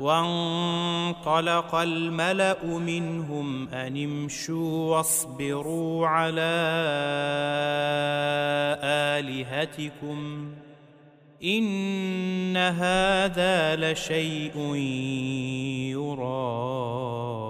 وانطلق الملأ منهم أن امشوا واصبروا على آلهتكم إن هذا لشيء يراد.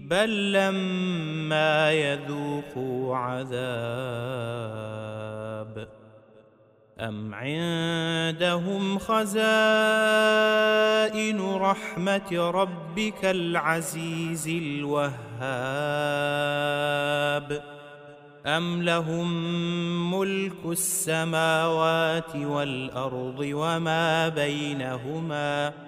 بل لما يذوقوا عذاب. أم عندهم خزائن رحمة ربك العزيز الوهاب؟ أم لهم ملك السماوات والأرض وما بينهما؟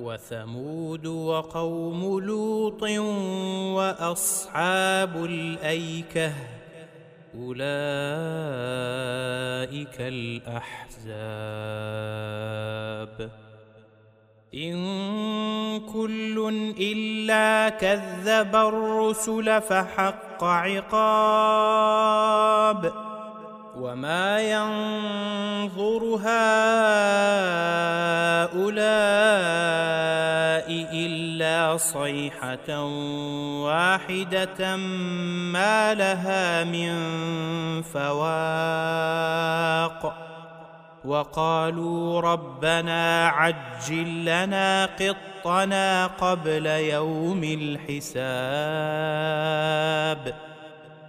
وثمود وقوم لوط وأصحاب الأيكة أولئك الأحزاب. إن كل إلا كذب الرسل فحق عقاب. وما ينظر هؤلاء إلا صيحة واحدة ما لها من فواق. وقالوا ربنا عجل لنا قطنا قبل يوم الحساب.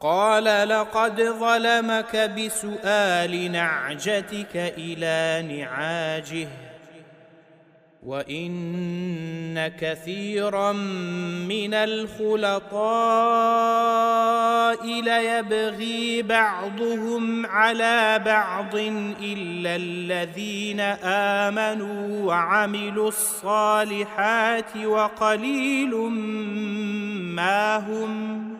قال لقد ظلمك بسؤال نعجتك إلى نعاجه وإن كثيرا من الخلطاء ليبغي بعضهم على بعض إلا الذين آمنوا وعملوا الصالحات وقليل ما هم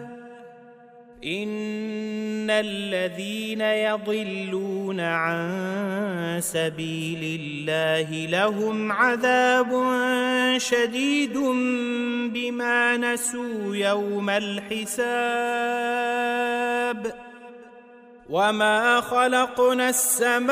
ان الذين يضلون عن سبيل الله لهم عذاب شديد بما نسوا يوم الحساب وما خلقنا السماء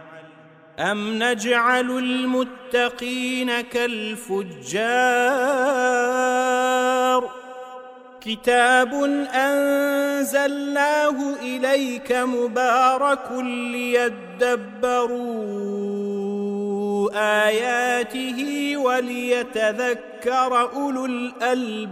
أم نجعل المتقين كالفجار كتاب أنزلناه إليك مبارك ليدبروا آياته وليتذكر أولو الألباب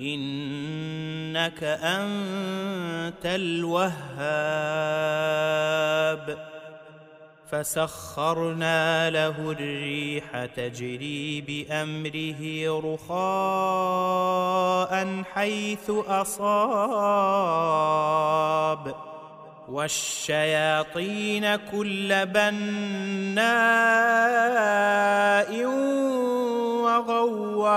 إنك أنت الوهاب. فسخرنا له الريح تجري بأمره رخاء حيث أصاب. والشياطين كل بناء وغواص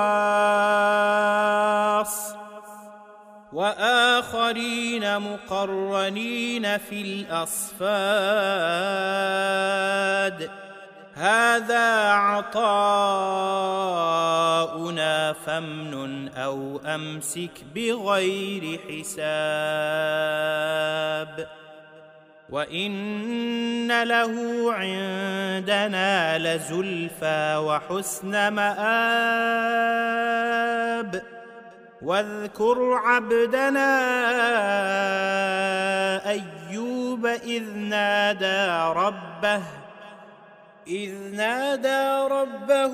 وآخرين مقرنين في الأصفاد هذا عطاؤنا فامنن أو أمسك بغير حساب وان له عندنا لزلفى وحسن مآب واذكر عبدنا ايوب اذ نادى ربه اذ نادى ربه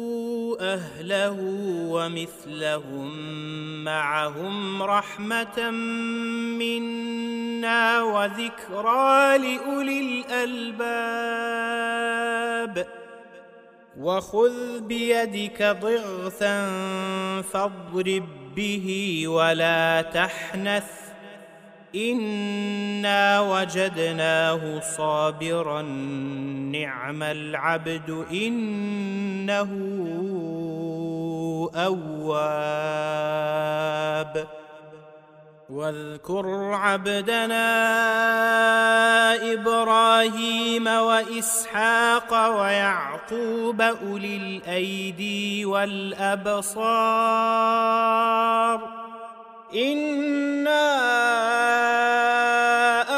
أهله ومثلهم معهم رحمة منا وذكرى لأولي الألباب. وخذ بيدك ضغثا فاضرب به ولا تحنث انا وجدناه صابرا نعم العبد انه اواب واذكر عبدنا إبراهيم واسحاق ويعقوب اولي الايدي والابصار انا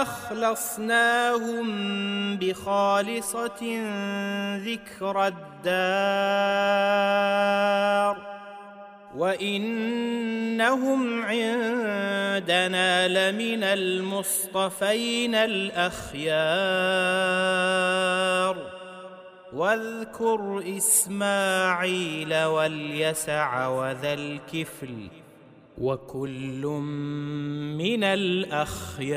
اخلصناهم بخالصه ذكر الدار وانهم عندنا لمن المصطفين الاخيار واذكر اسماعيل واليسع وذا الكفل وكل من الأخيار.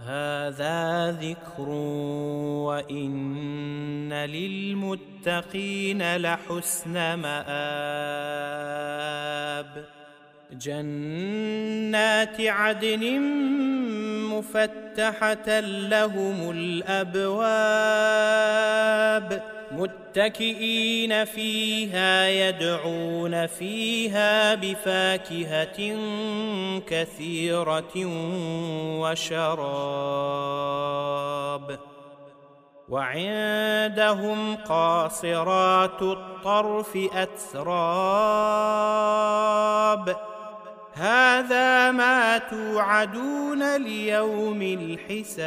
هذا ذكر وإن للمتقين لحسن مآب. جنات عدن مفتحة لهم الأبواب. متكئين فيها يدعون فيها بفاكهة كثيرة وشراب. وعندهم قاصرات الطرف أتراب. هذا ما توعدون ليوم الحساب.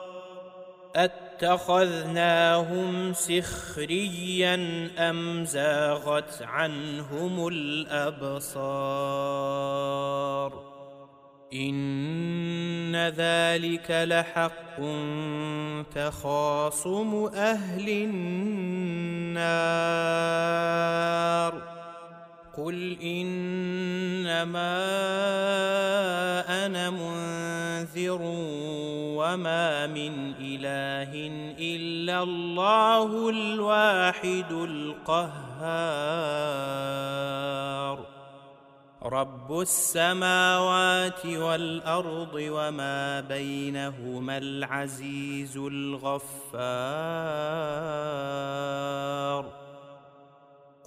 اتخذناهم سخريا ام زاغت عنهم الابصار ان ذلك لحق تخاصم أهل النار قل انما أنا منذر وما من اله الا الله الواحد القهار. رب السماوات والارض وما بينهما العزيز الغفار.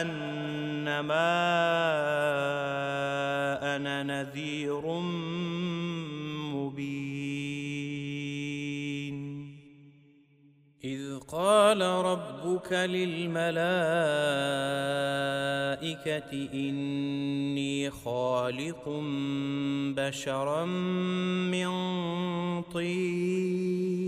أنما أنا نذير مبين. إذ قال ربك للملائكة إني خالق بشرا من طين.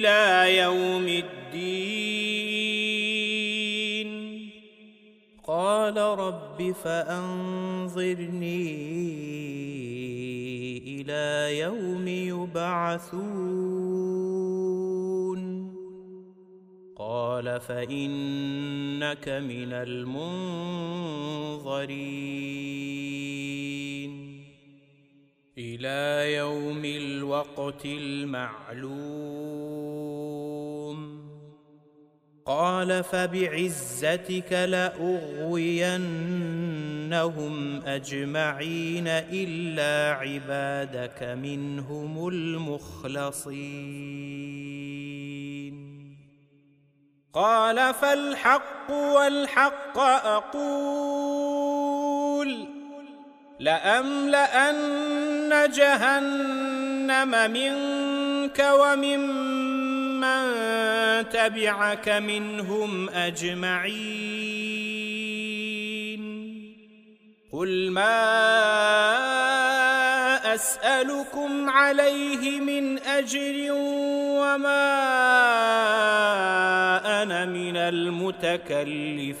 إلى يوم الدين. قال رب فأنظرني إلى يوم يبعثون. قال فإنك من المنظرين. إلى يوم الوقت المعلوم. قال فبعزتك لأغوينهم أجمعين إلا عبادك منهم المخلصين. قال فالحق والحق أقول. لأملأن جهنم منك ومن من تبعك منهم أجمعين. قل ما أسألكم عليه من أجر وما أنا من المتكلفين.